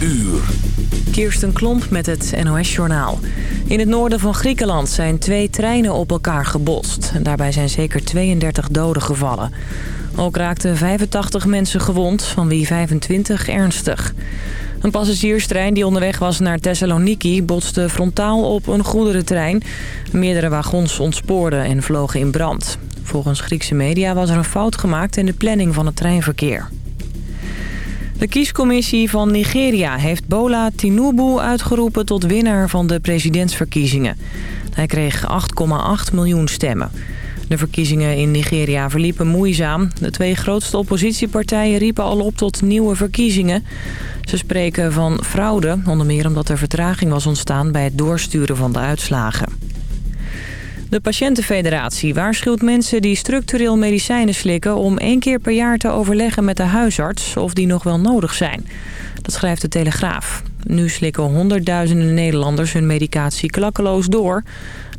uur. Kirsten Klomp met het NOS-journaal. In het noorden van Griekenland zijn twee treinen op elkaar gebotst. Daarbij zijn zeker 32 doden gevallen. Ook raakten 85 mensen gewond, van wie 25 ernstig. Een passagierstrein die onderweg was naar Thessaloniki botste frontaal op een goederentrein. Meerdere wagons ontspoorden en vlogen in brand. Volgens Griekse media was er een fout gemaakt in de planning van het treinverkeer. De kiescommissie van Nigeria heeft Bola Tinubu uitgeroepen tot winnaar van de presidentsverkiezingen. Hij kreeg 8,8 miljoen stemmen. De verkiezingen in Nigeria verliepen moeizaam. De twee grootste oppositiepartijen riepen al op tot nieuwe verkiezingen. Ze spreken van fraude, onder meer omdat er vertraging was ontstaan bij het doorsturen van de uitslagen. De Patiëntenfederatie waarschuwt mensen die structureel medicijnen slikken... om één keer per jaar te overleggen met de huisarts of die nog wel nodig zijn. Dat schrijft de Telegraaf. Nu slikken honderdduizenden Nederlanders hun medicatie klakkeloos door.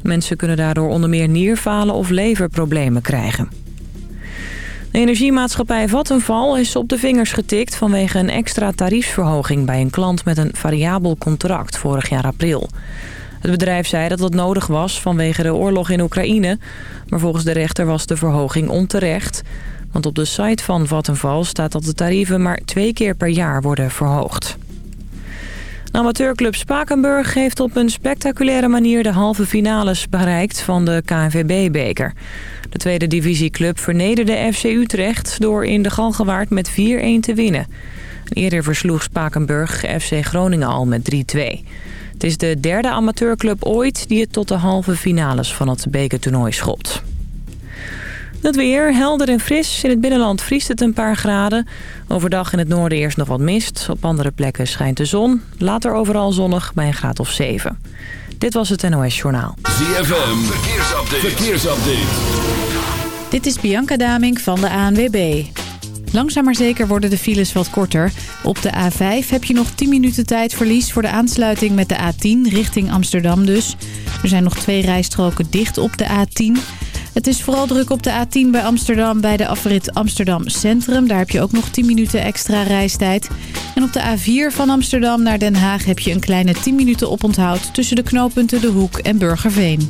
Mensen kunnen daardoor onder meer nierfalen of leverproblemen krijgen. De energiemaatschappij Vattenval is op de vingers getikt vanwege een extra tariefsverhoging bij een klant met een variabel contract vorig jaar april. Het bedrijf zei dat dat nodig was vanwege de oorlog in Oekraïne. Maar volgens de rechter was de verhoging onterecht. Want op de site van Vattenval staat dat de tarieven maar twee keer per jaar worden verhoogd. De amateurclub Spakenburg heeft op een spectaculaire manier de halve finales bereikt van de KNVB-beker. De tweede divisieclub vernederde FC Utrecht door in de Galgenwaard met 4-1 te winnen. Eerder versloeg Spakenburg FC Groningen al met 3-2. Het is de derde amateurclub ooit die het tot de halve finales van het bekertoernooi schopt. Het weer, helder en fris. In het binnenland vriest het een paar graden. Overdag in het noorden eerst nog wat mist. Op andere plekken schijnt de zon. Later overal zonnig bij een graad of 7. Dit was het NOS Journaal. ZFM, verkeersupdate. verkeersupdate. Dit is Bianca Damink van de ANWB. Langzaam maar zeker worden de files wat korter. Op de A5 heb je nog 10 minuten tijd verlies voor de aansluiting met de A10 richting Amsterdam dus. Er zijn nog twee rijstroken dicht op de A10. Het is vooral druk op de A10 bij Amsterdam bij de afrit Amsterdam Centrum. Daar heb je ook nog 10 minuten extra reistijd. En op de A4 van Amsterdam naar Den Haag heb je een kleine 10 minuten oponthoud... tussen de knooppunten De Hoek en Burgerveen.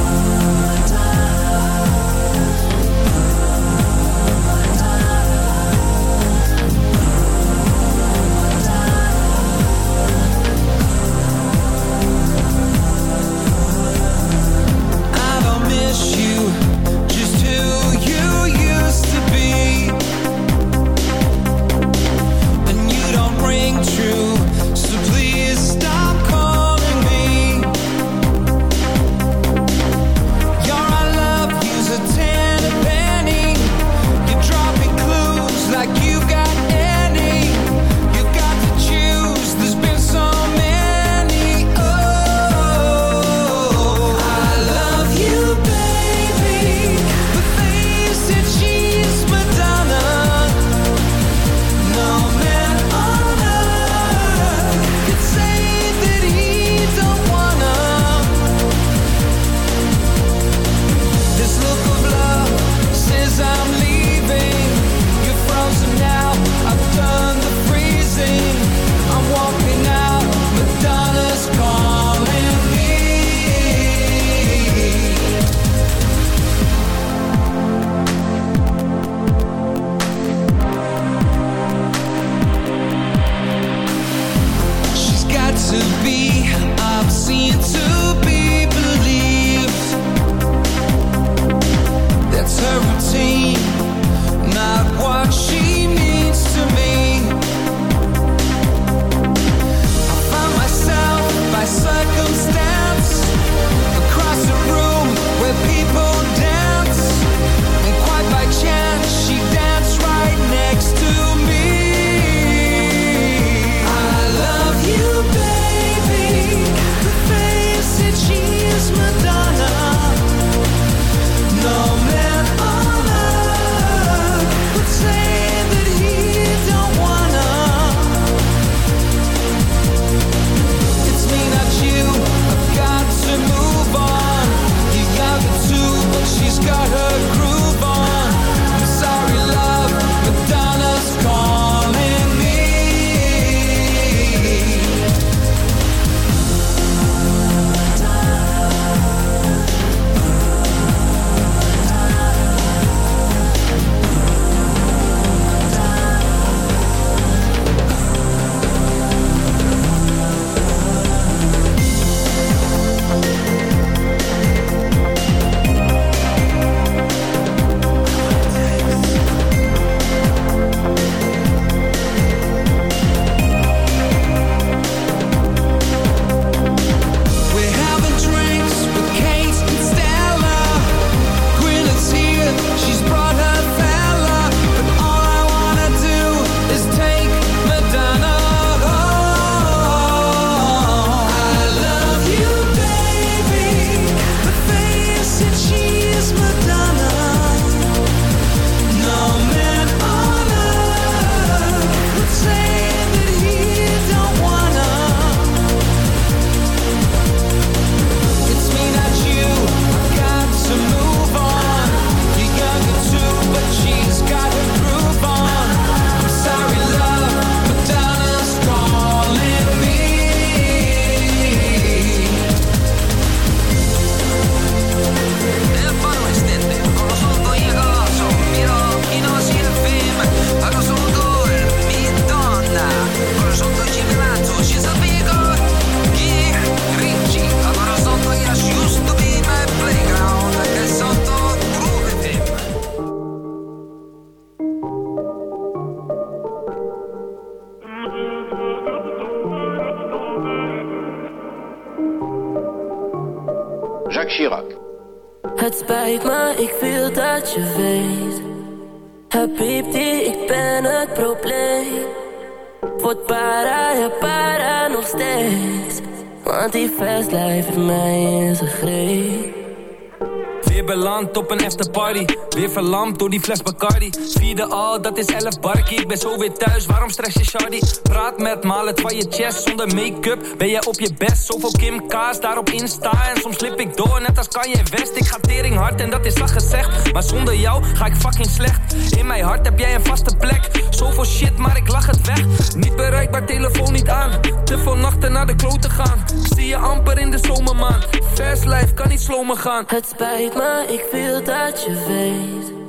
fles Bacardi. Vierde al, dat is 11 barkie. Ik ben zo weer thuis, waarom stress je shardy? Praat met maal het van je chest. Zonder make-up ben jij op je best. Zoveel Kim Kaas daarop Insta. En soms slip ik door, net als kan je West. Ik ga tering hard en dat is al gezegd. Maar zonder jou ga ik fucking slecht. In mijn hart heb jij een vaste plek. Zoveel shit, maar ik lach het weg. Niet bereikbaar, telefoon niet aan. Te veel nachten naar de klote gaan. Zie je amper in de zomermaan. Fast life kan niet slomen gaan. Het spijt me, ik wil dat je weet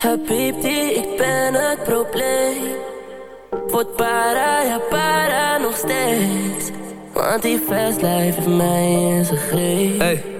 Habibti, ik ben het probleem. Word para, ja para nog steeds. Want die fast life heeft mij in zijn greep.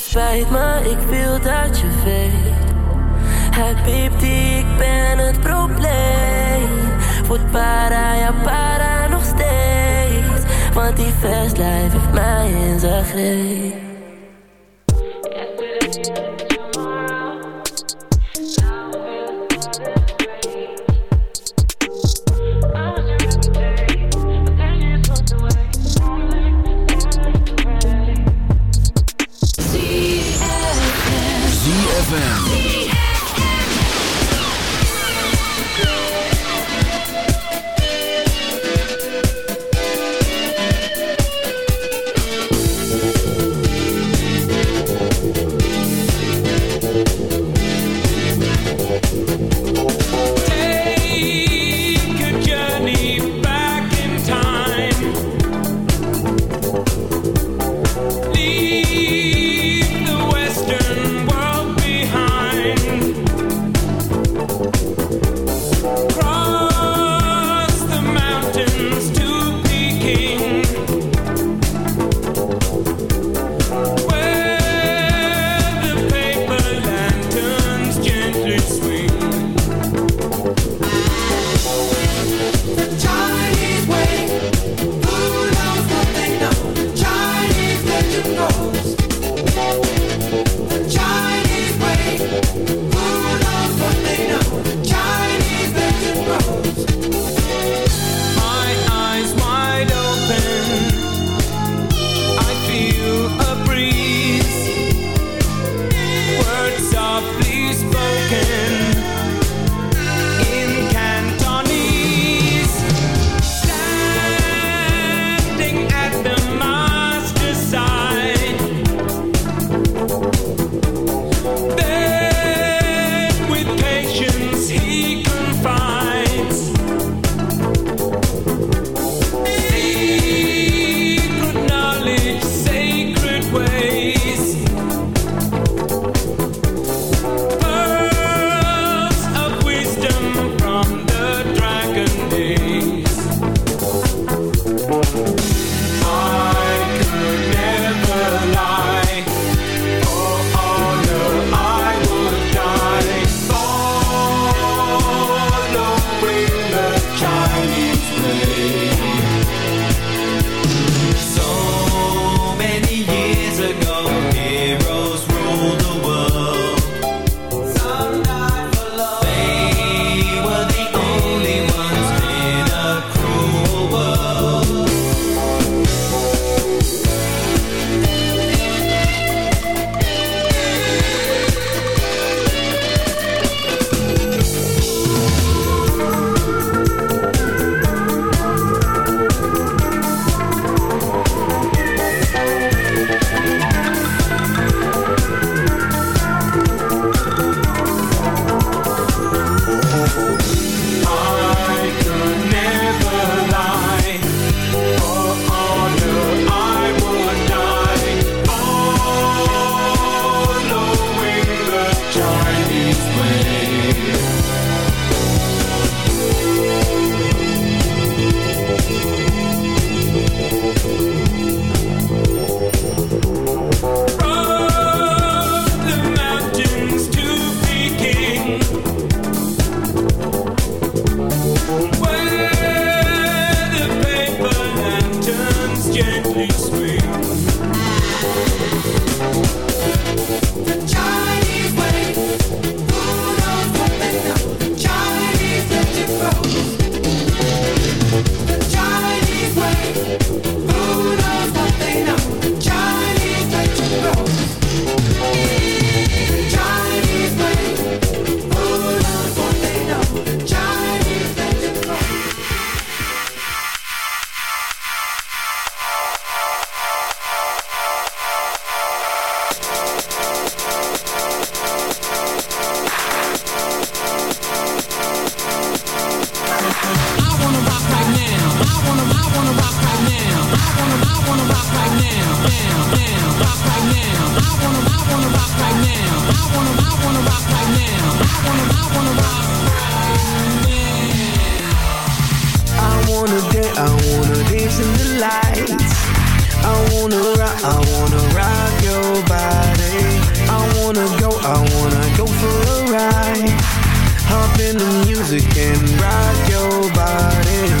het spijt me, ik wil dat je weet. Habibti, ik ben het probleem. Voet para, ja para nog steeds. Want die life heeft mij in zijn greep. wanna rock rock right now. I wanna, I wanna rock right now. I wanna, I wanna rock right now. I wanna, I wanna rock right now. I wanna dance, I wanna dance in the lights. I wanna rock, I wanna rock your body. I wanna go, I wanna go for a ride. Hop in the music and rock your body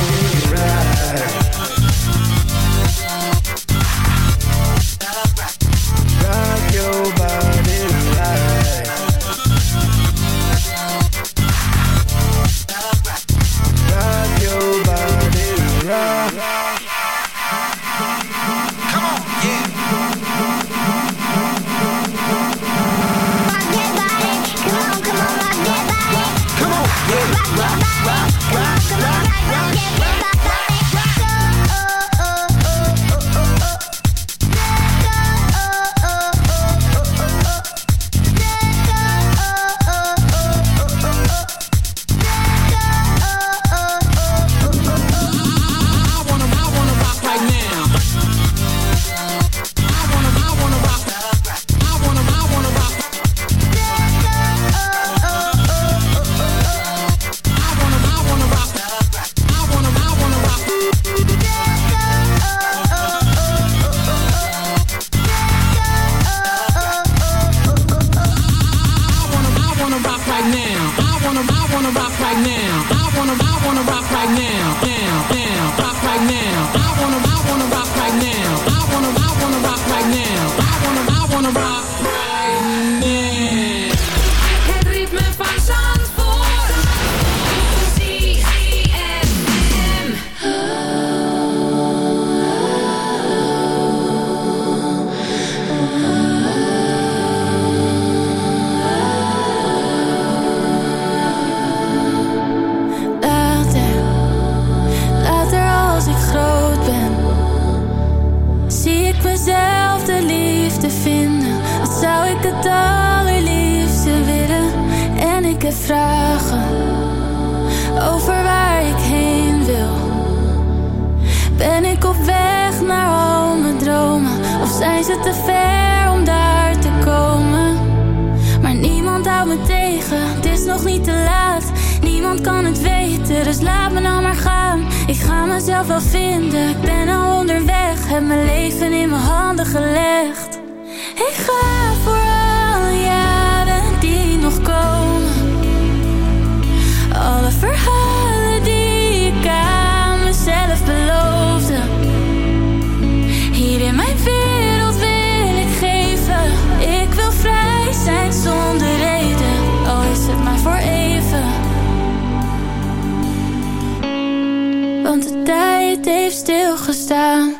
heeft stilgestaan.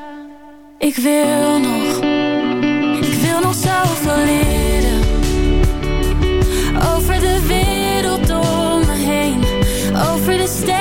Ik wil nog, ik wil nog zoveel leren. Over de wereld om me heen, over de steden.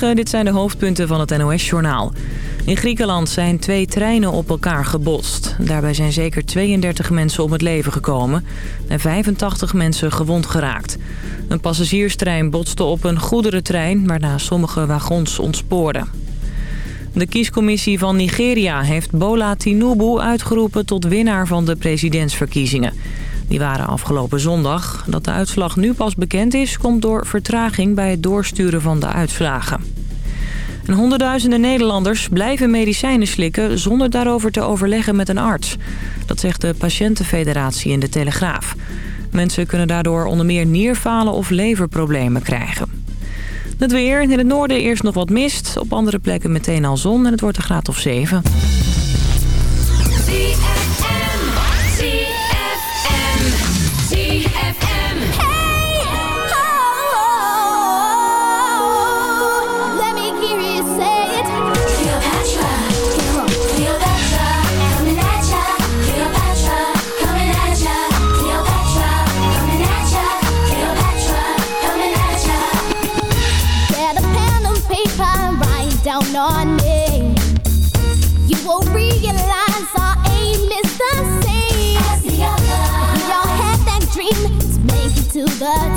Dit zijn de hoofdpunten van het NOS-journaal. In Griekenland zijn twee treinen op elkaar gebotst. Daarbij zijn zeker 32 mensen om het leven gekomen en 85 mensen gewond geraakt. Een passagierstrein botste op een goederentrein waarna sommige wagons ontspoorden. De kiescommissie van Nigeria heeft Bola Tinubu uitgeroepen tot winnaar van de presidentsverkiezingen. Die waren afgelopen zondag. Dat de uitslag nu pas bekend is, komt door vertraging bij het doorsturen van de uitslagen. En honderdduizenden Nederlanders blijven medicijnen slikken zonder daarover te overleggen met een arts. Dat zegt de Patiëntenfederatie in de Telegraaf. Mensen kunnen daardoor onder meer nierfalen of leverproblemen krijgen. Het weer. In het noorden eerst nog wat mist. Op andere plekken meteen al zon en het wordt een graad of 7. cut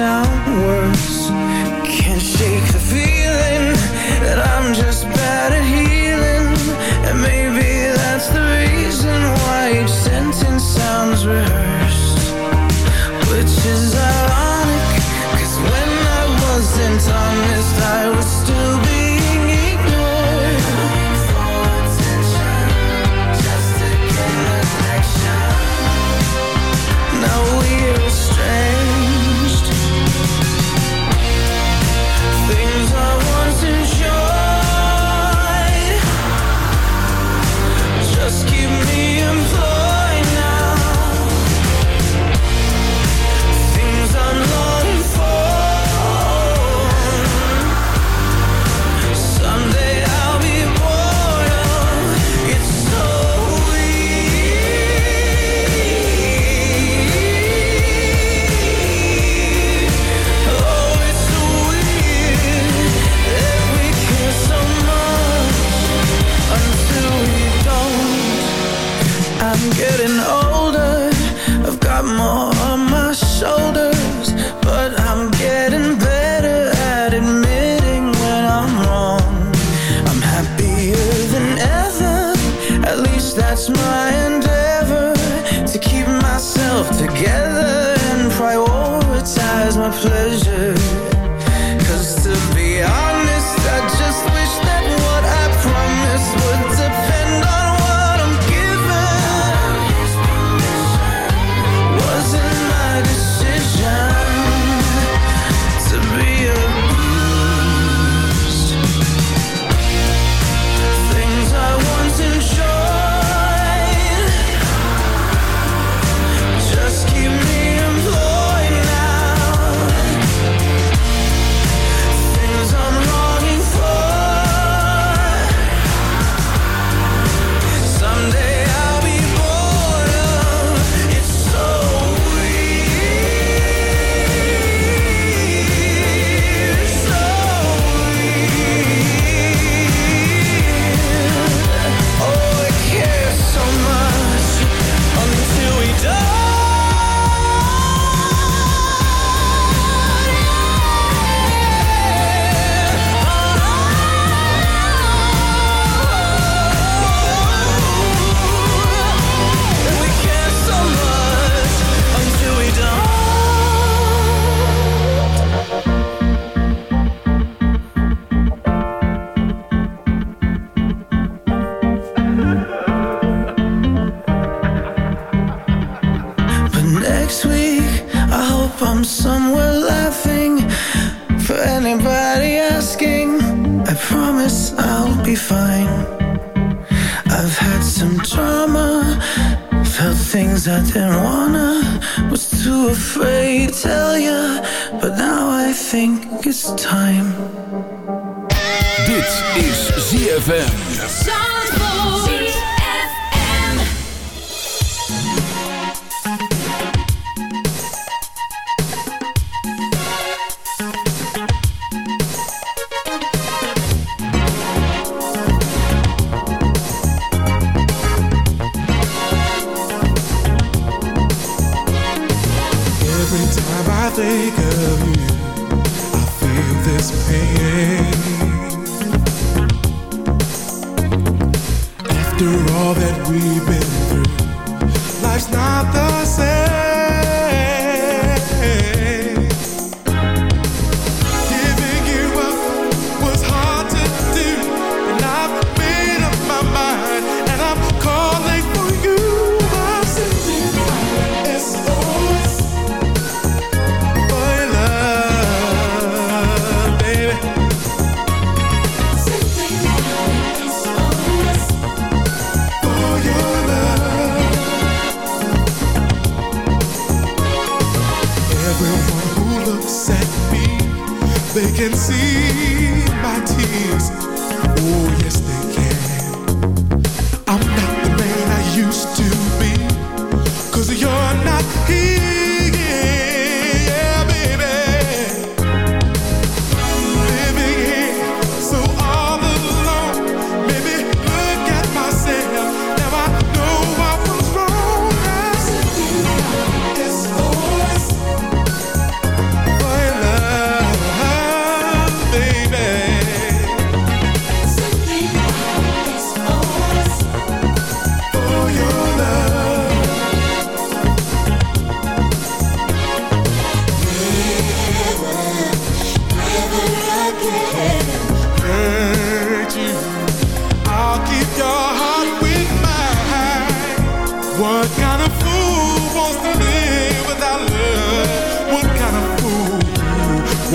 sound worse Can't shake the feeling That I'm just bad at healing. And maybe that's the reason Why each sentence sounds rehearsed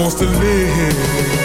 wants to live?